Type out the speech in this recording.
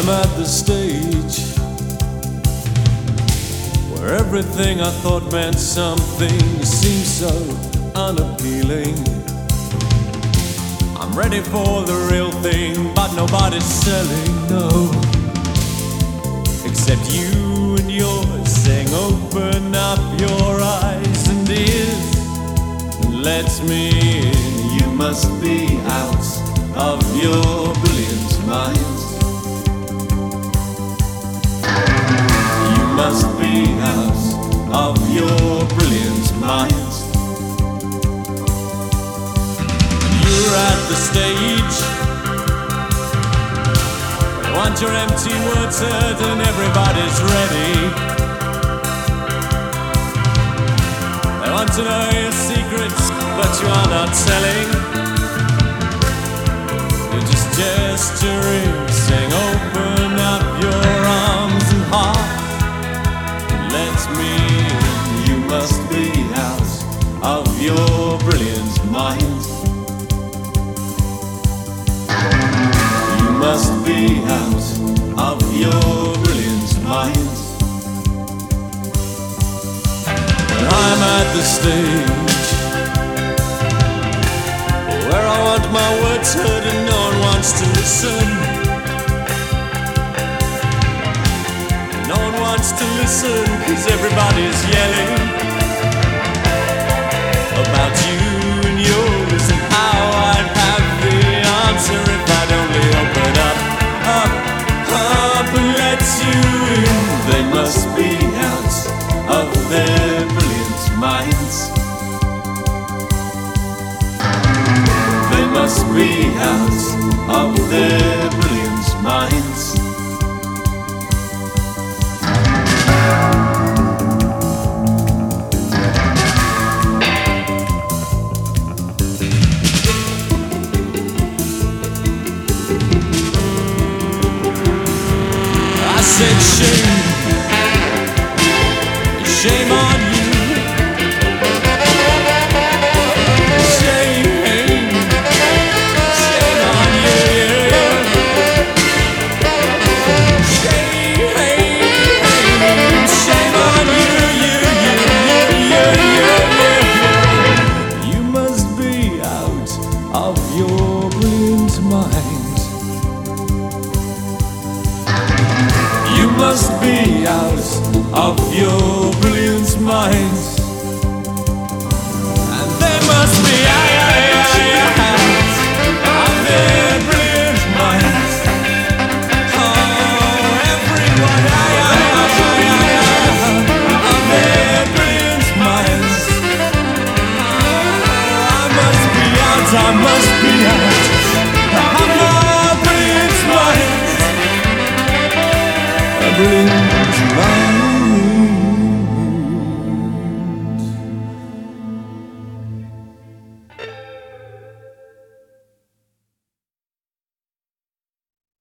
I'm at the stage where everything I thought meant something seems so unappealing. I'm ready for the real thing, but nobody's selling, no. Except you and yours saying, Open up your eyes and ears and let me in. You must be out of your Want your empty words heard, and everybody's ready. They want to know your secrets, but you are not telling. You're just gesturing, out of your brilliant mind. I'm at the stage where I want my words heard and no one wants to listen. No one wants to listen because everybody's yelling minds. They must be out of their brilliant minds. I said shame, of your brilliant mind. You must be out of your brilliant mind. And there must be. I, blues.